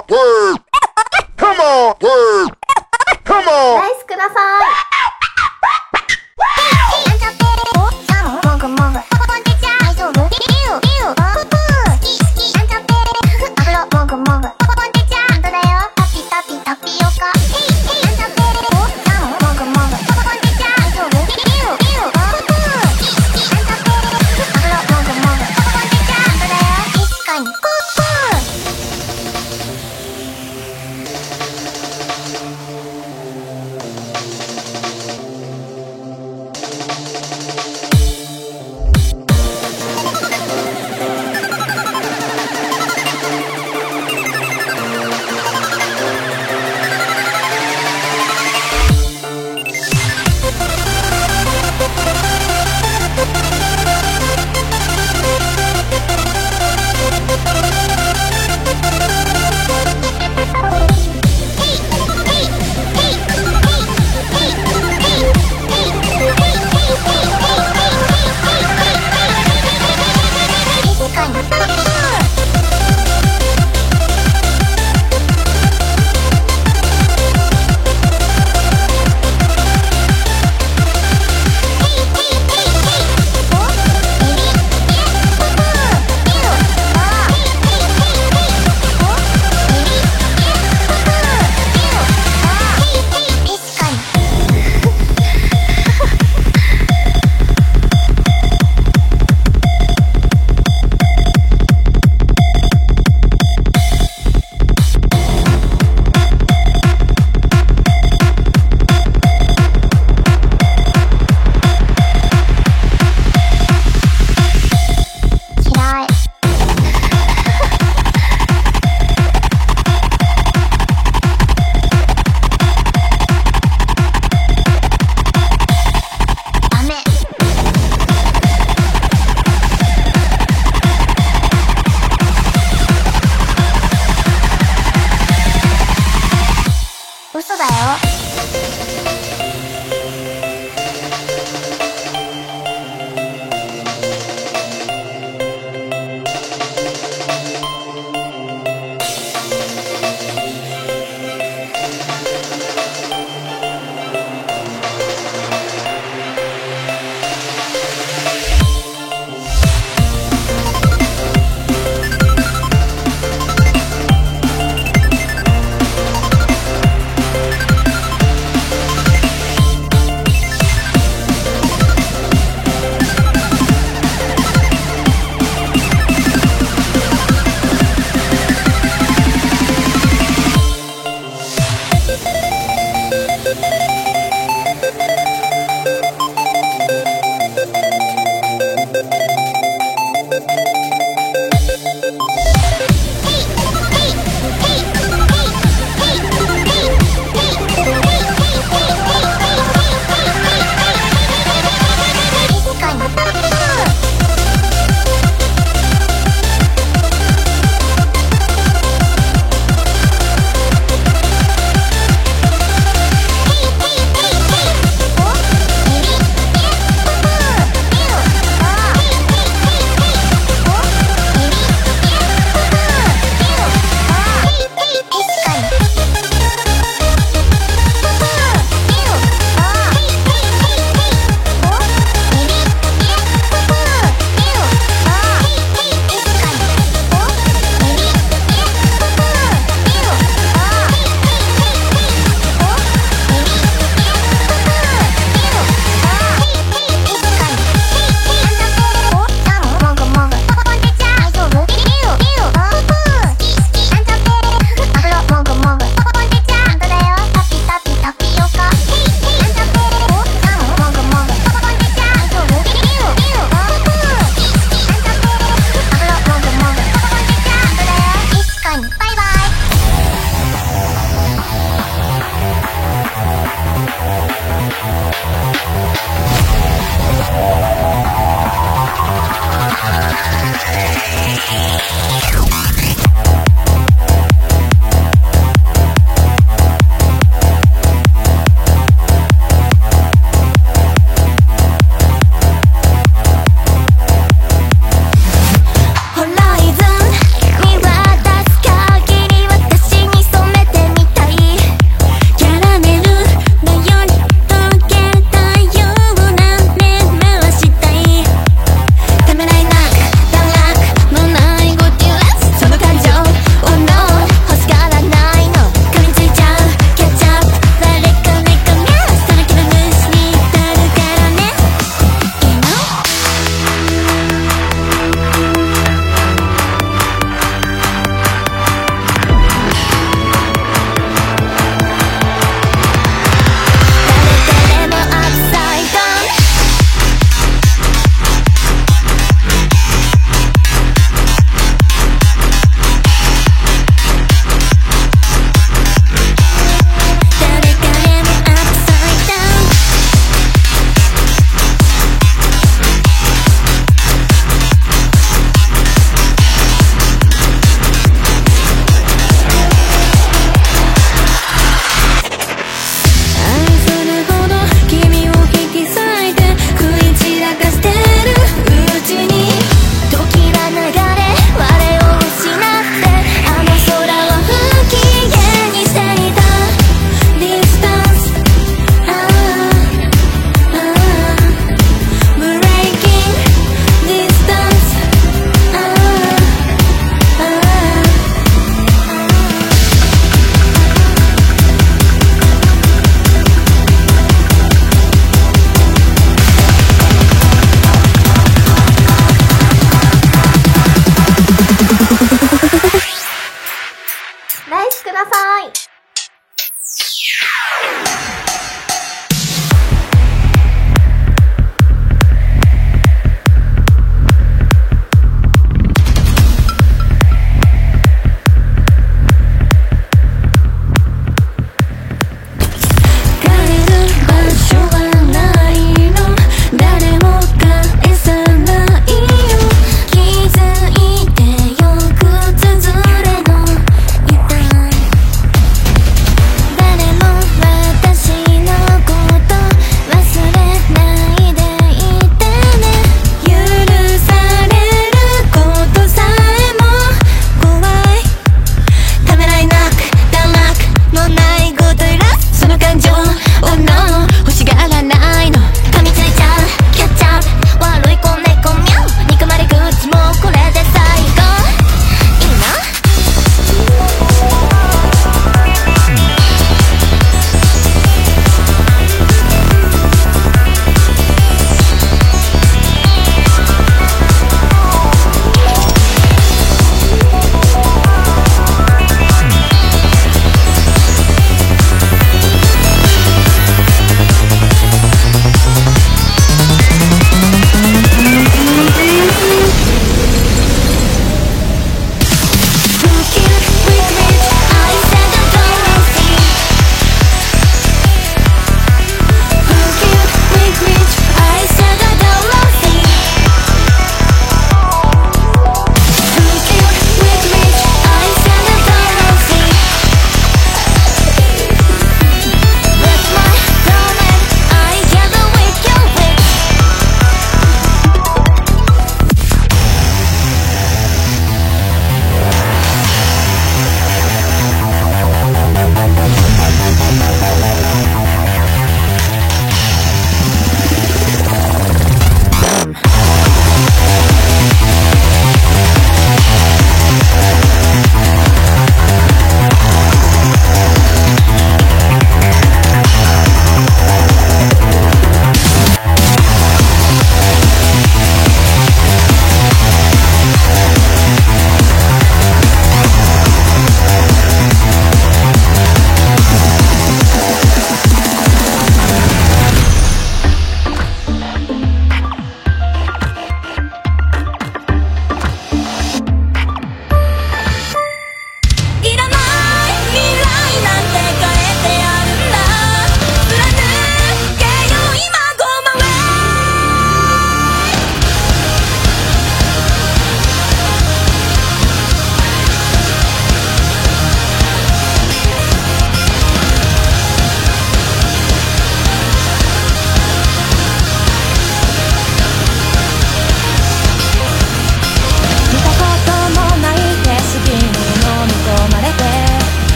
on, word. Come on, word. Come on. 大好きなさん。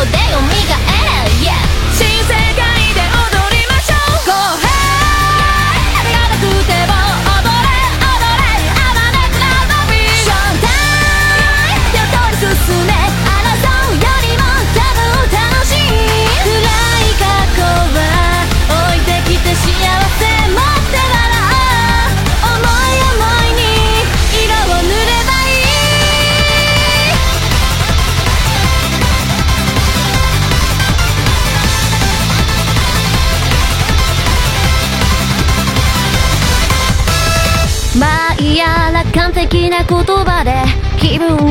袖み磨い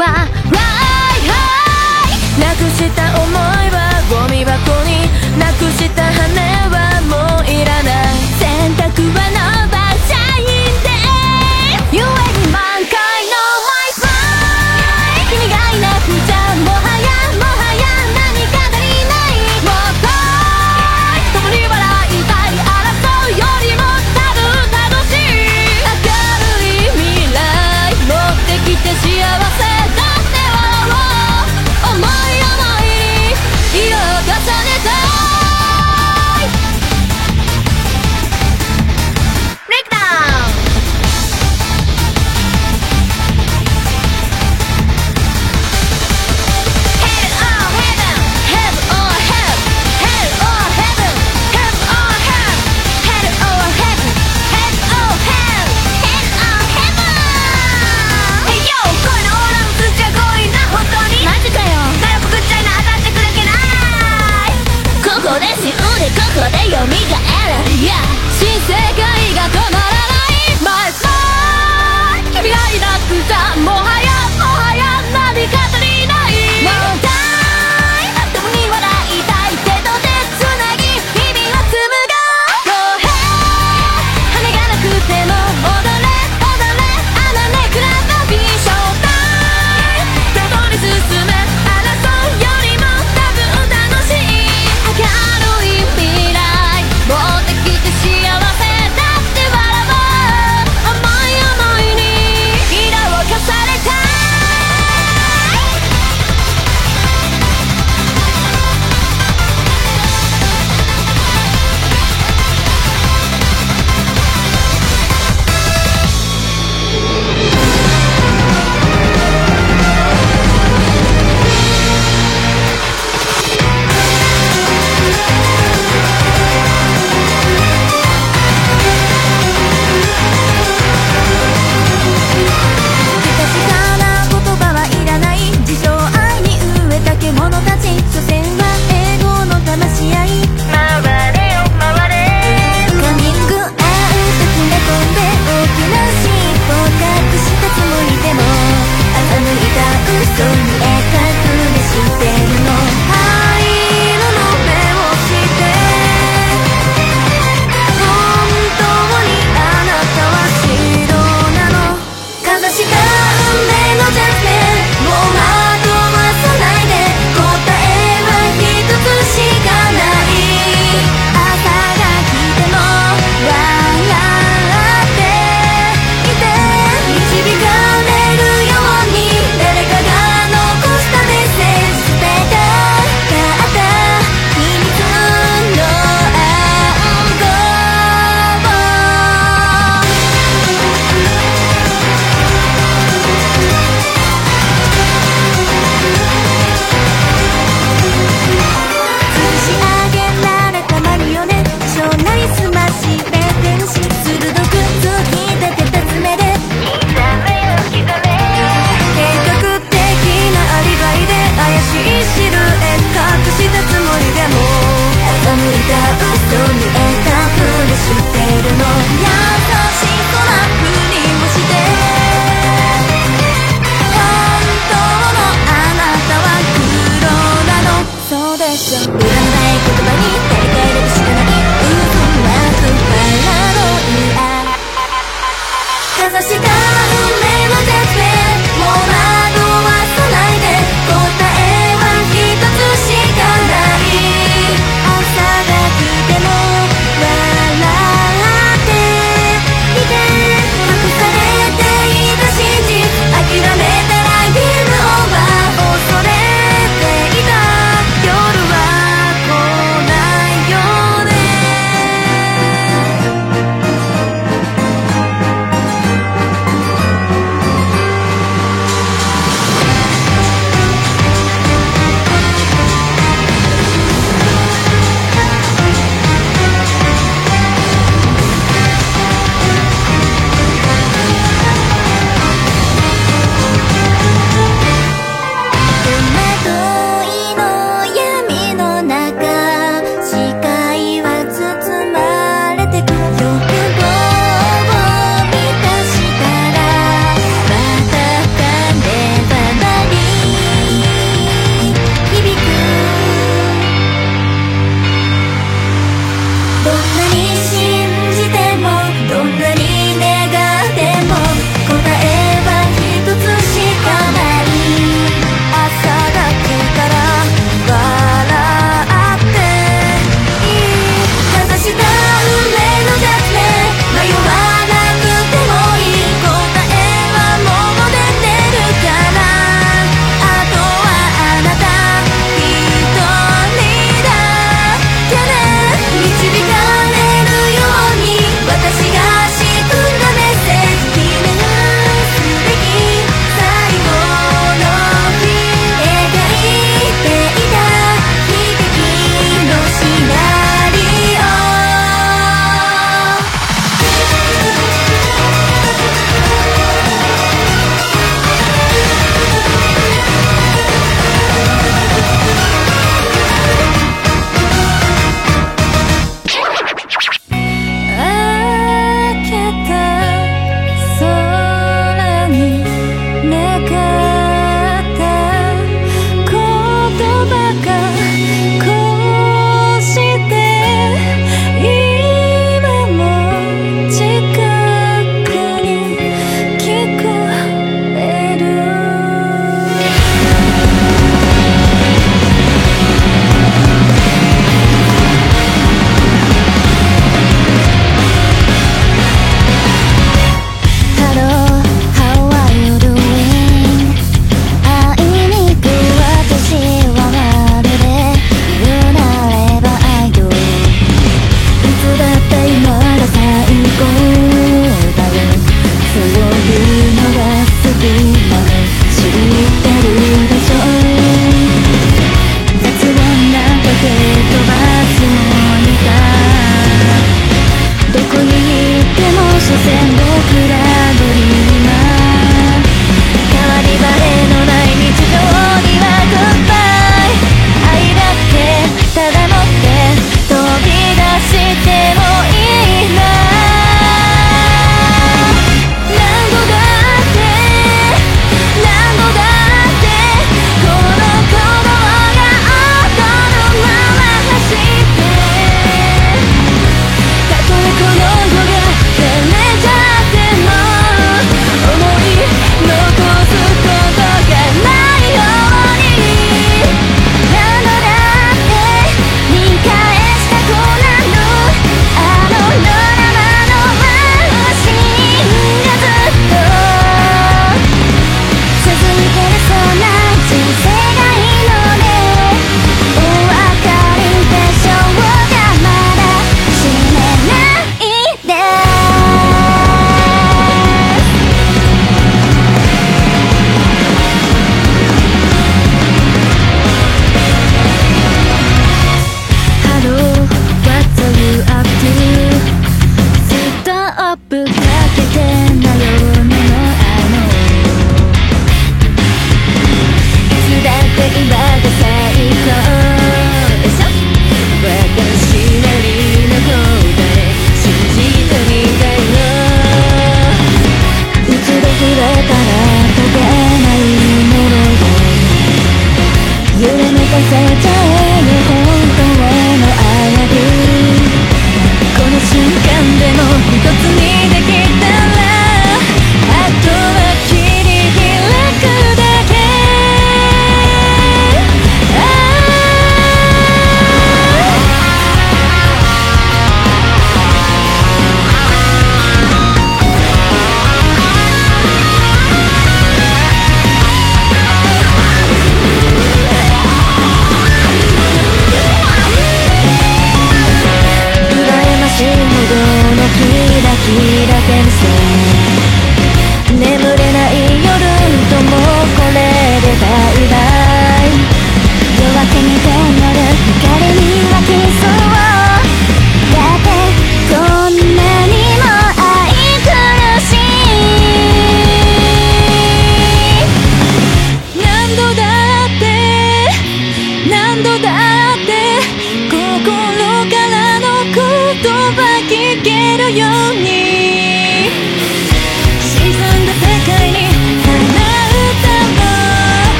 はいイハイなくした想いは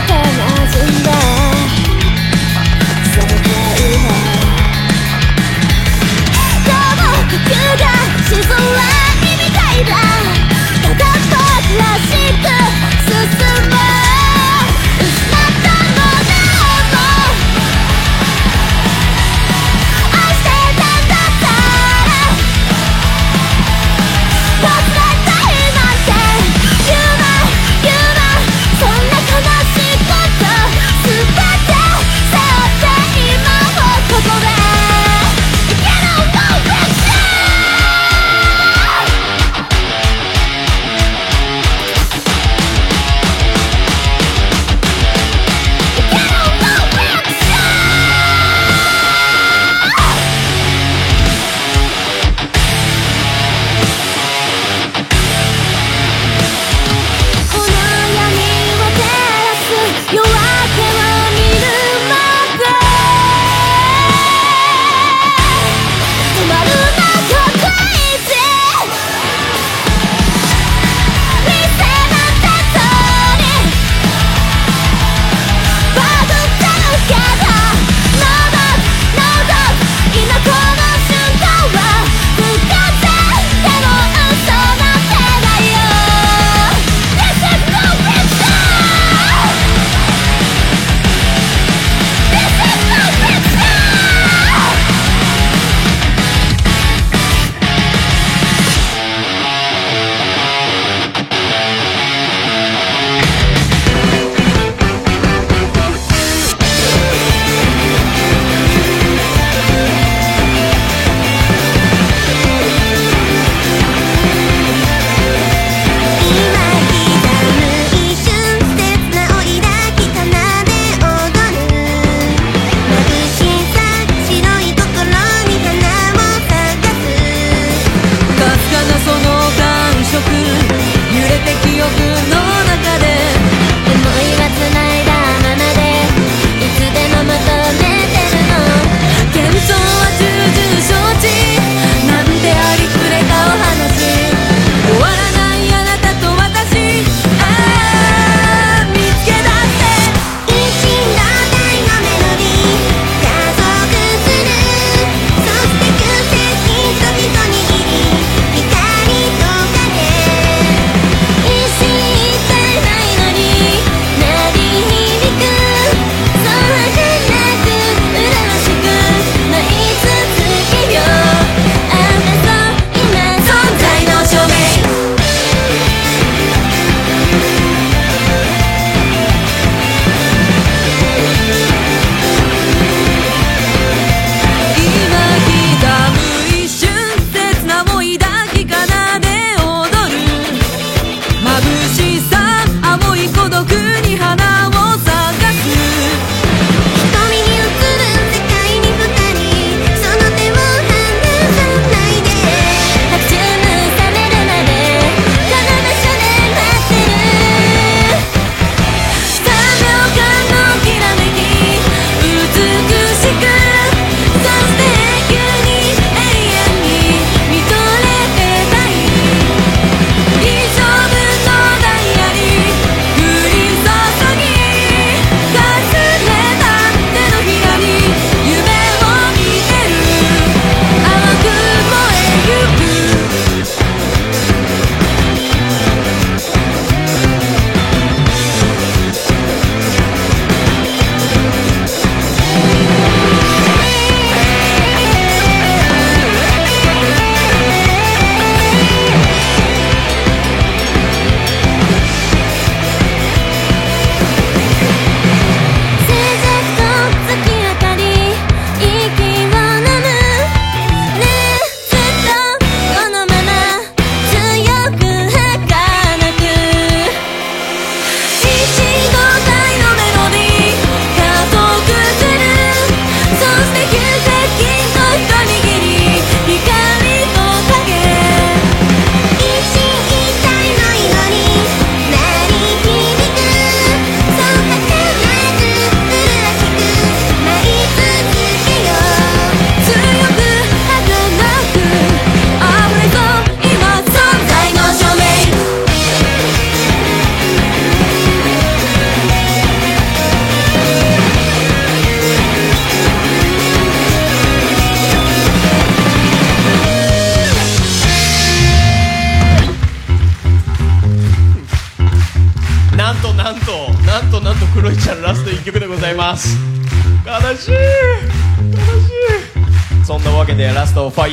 together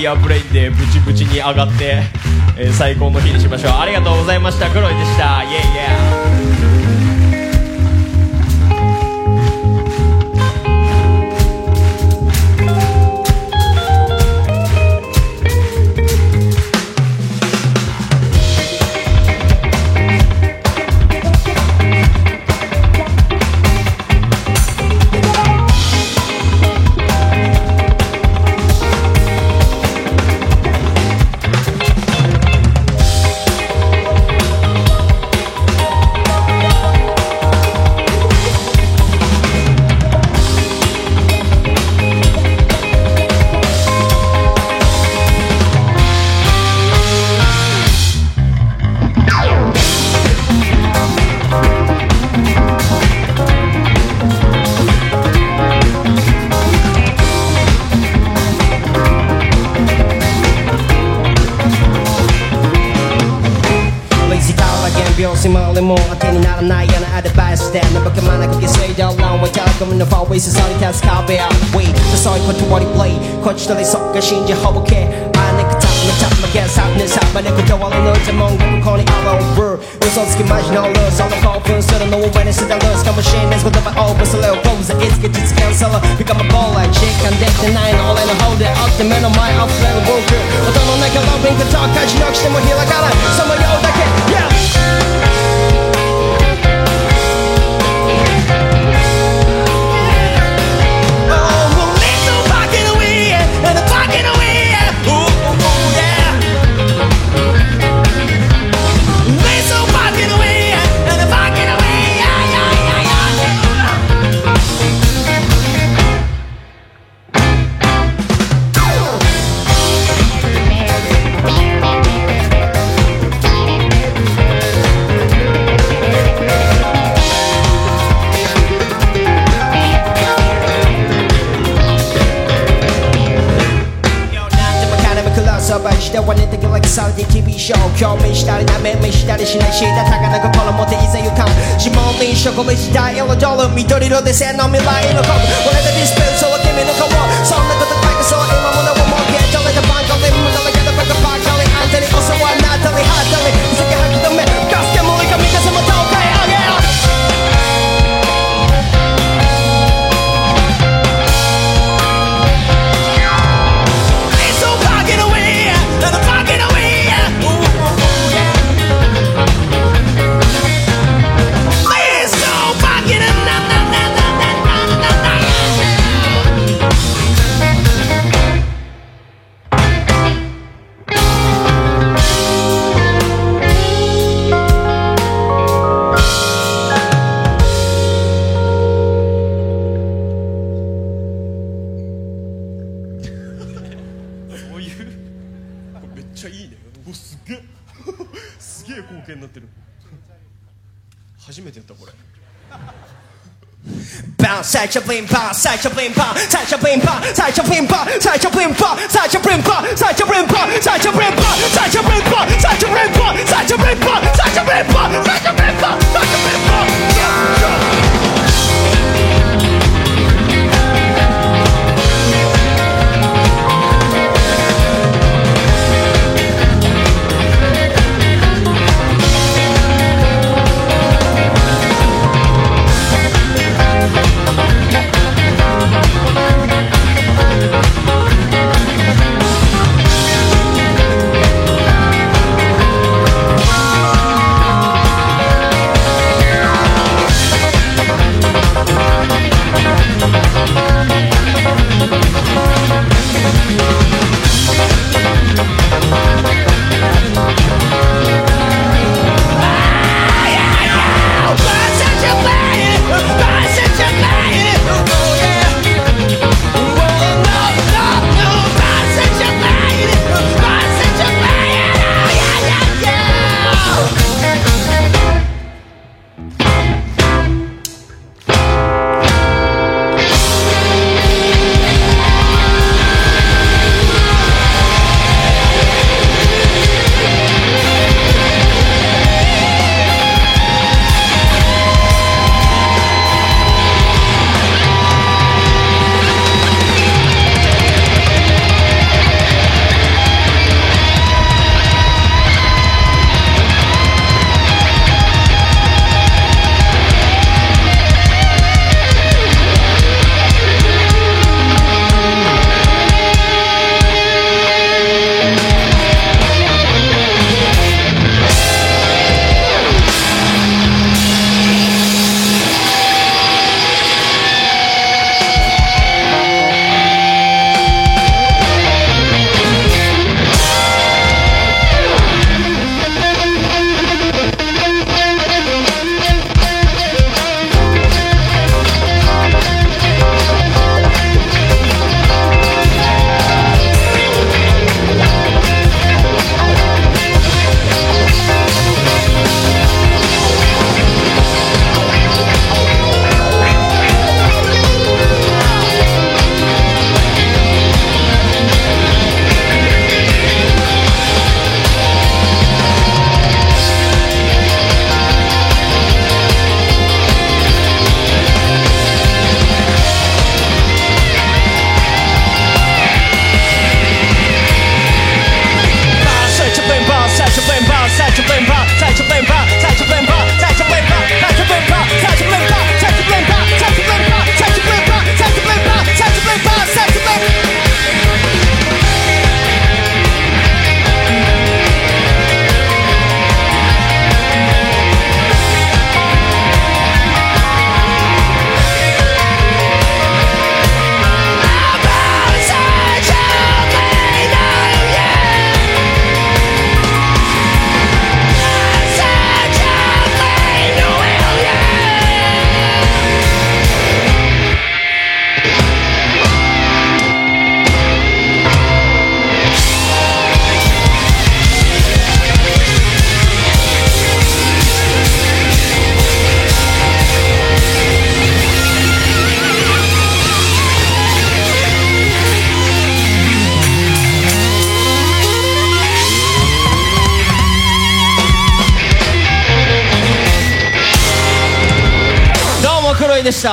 I break ちゃいいねおすげえすげえ光景になってる初めてやったこれ Bounce, sai de blimpar, sai de blimpar, sai de blimpar, sai de blimpar, sai de blimpar, sai de blimpar, sai de blimpar, sai de blimpar, sai de blimpar, sai de blimpar, sai de blimpar, sai de blimpar, sai de blimpar, sai de blimpar, sai de blimpar,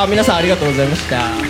皆さんありがとうございました。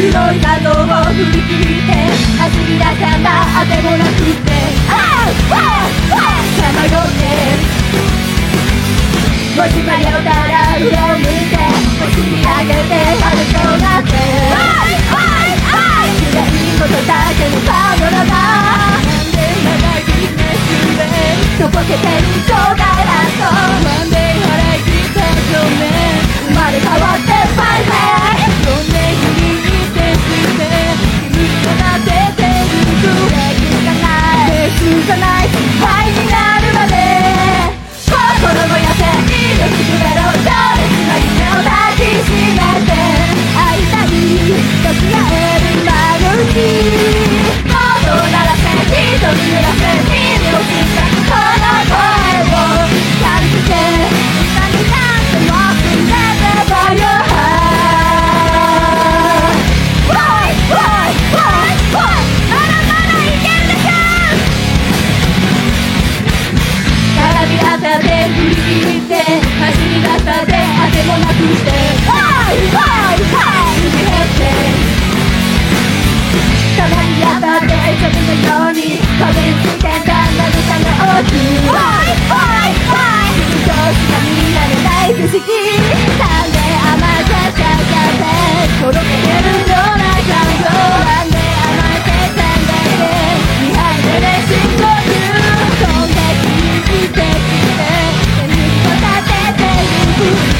黒い画像を振り切って走り出したあてもなくて。ああああさまよってもし迷ったら上を向いて押し上げて歩こうなってはいはいはい嫌いことだけのパノラマなんで長いビジネスでとぼけてるちょうだいラストなんで払い切った少年生まれ変わってバイバイないベースがないハイになるまで心の痩せ命くれろ情熱の夢を抱きしめて会いたい時がえる間のうち音を鳴らせ人に揺らせ耳をついなくて。ハイハイハイって減ってたまにやたってのように壁つけたなぜかが大きいハイハイハイ君としか見られない不思議んで甘さちゃがってとろけるような感情飛んできてきて手にこててゆく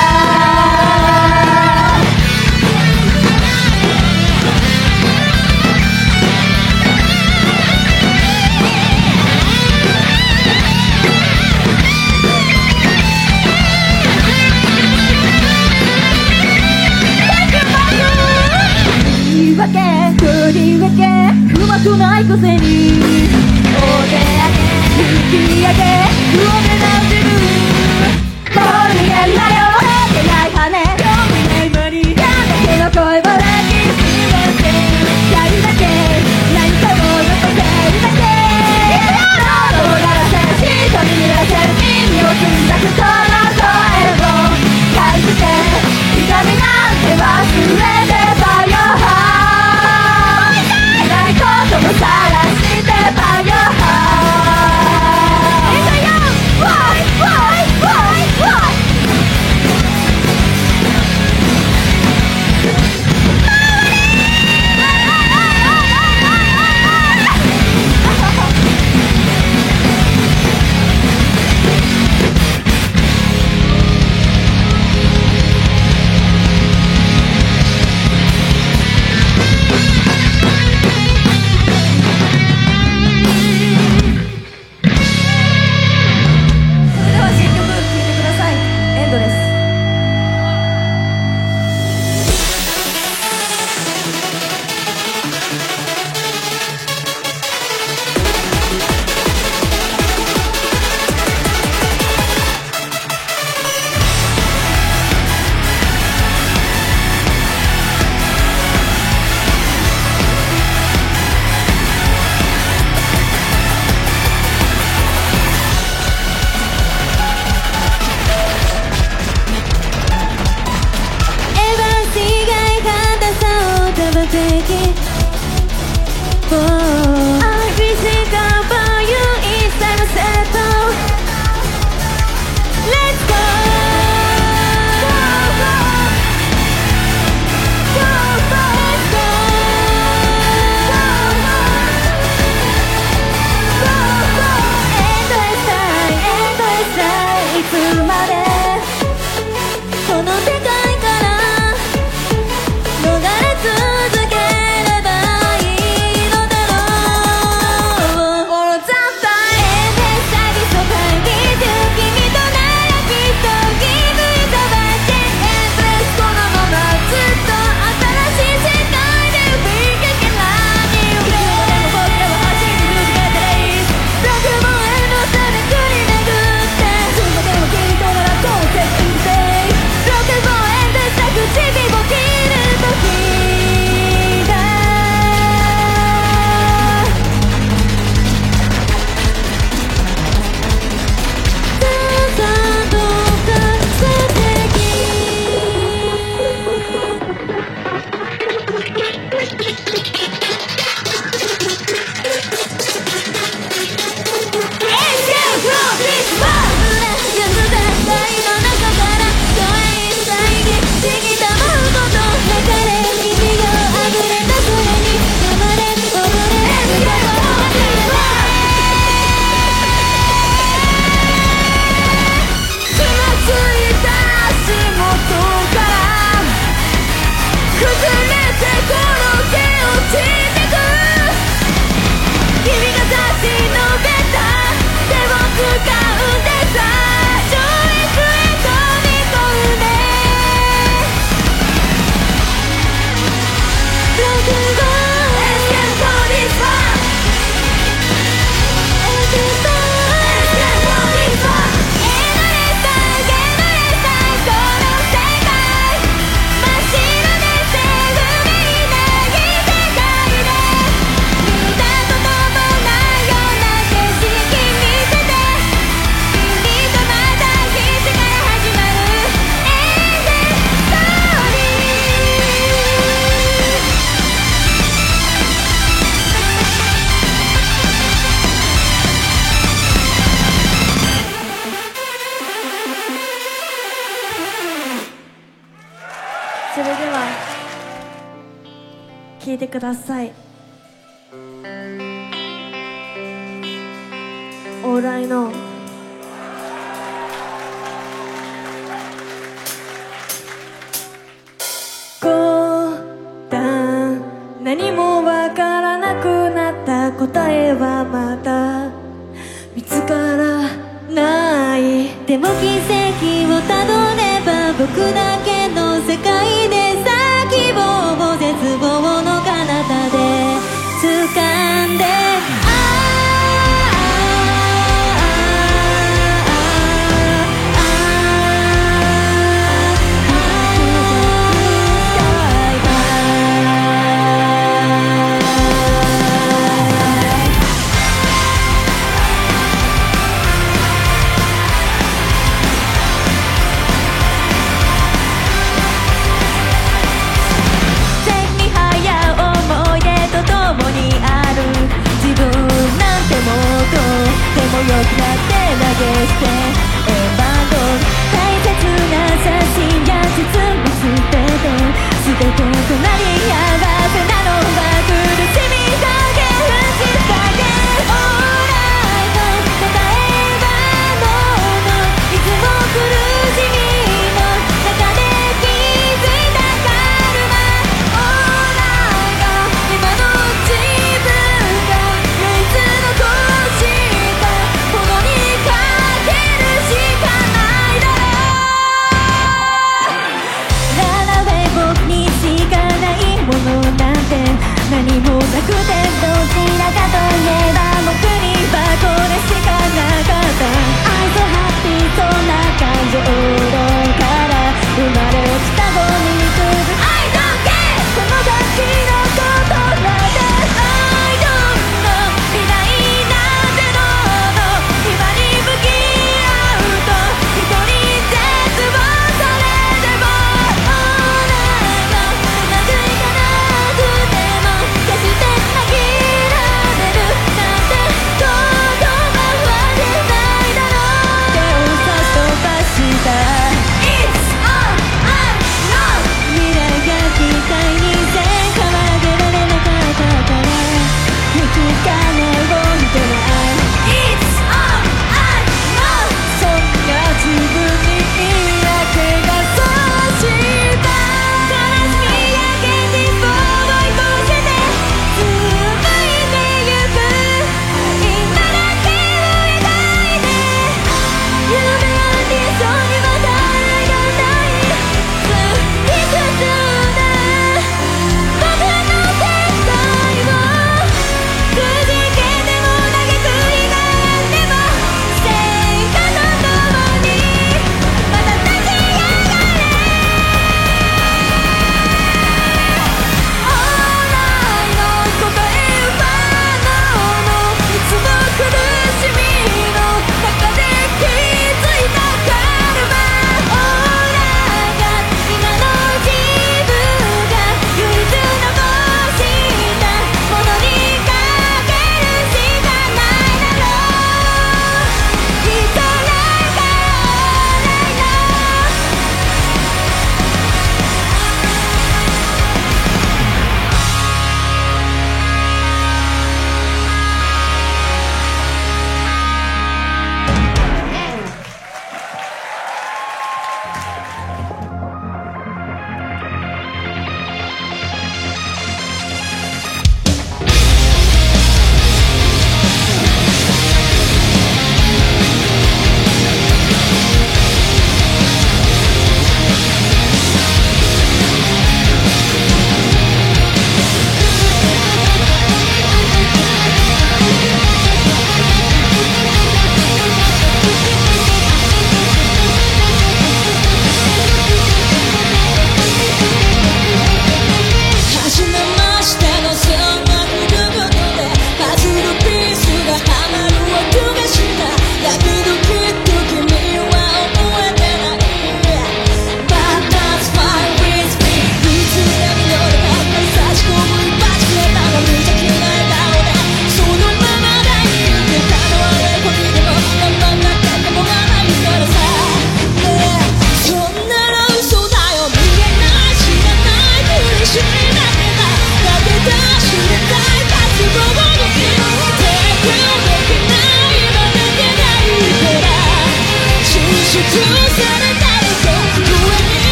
ないくせに。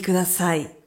きください。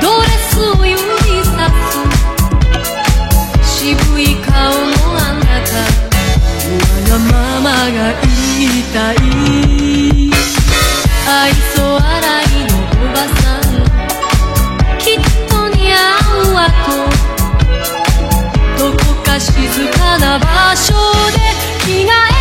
ドレスを指さす。渋い顔のあなた。わがままが言いたい。愛想洗いのおばさん。きっと似合うわと。どこか静かな場所で着替え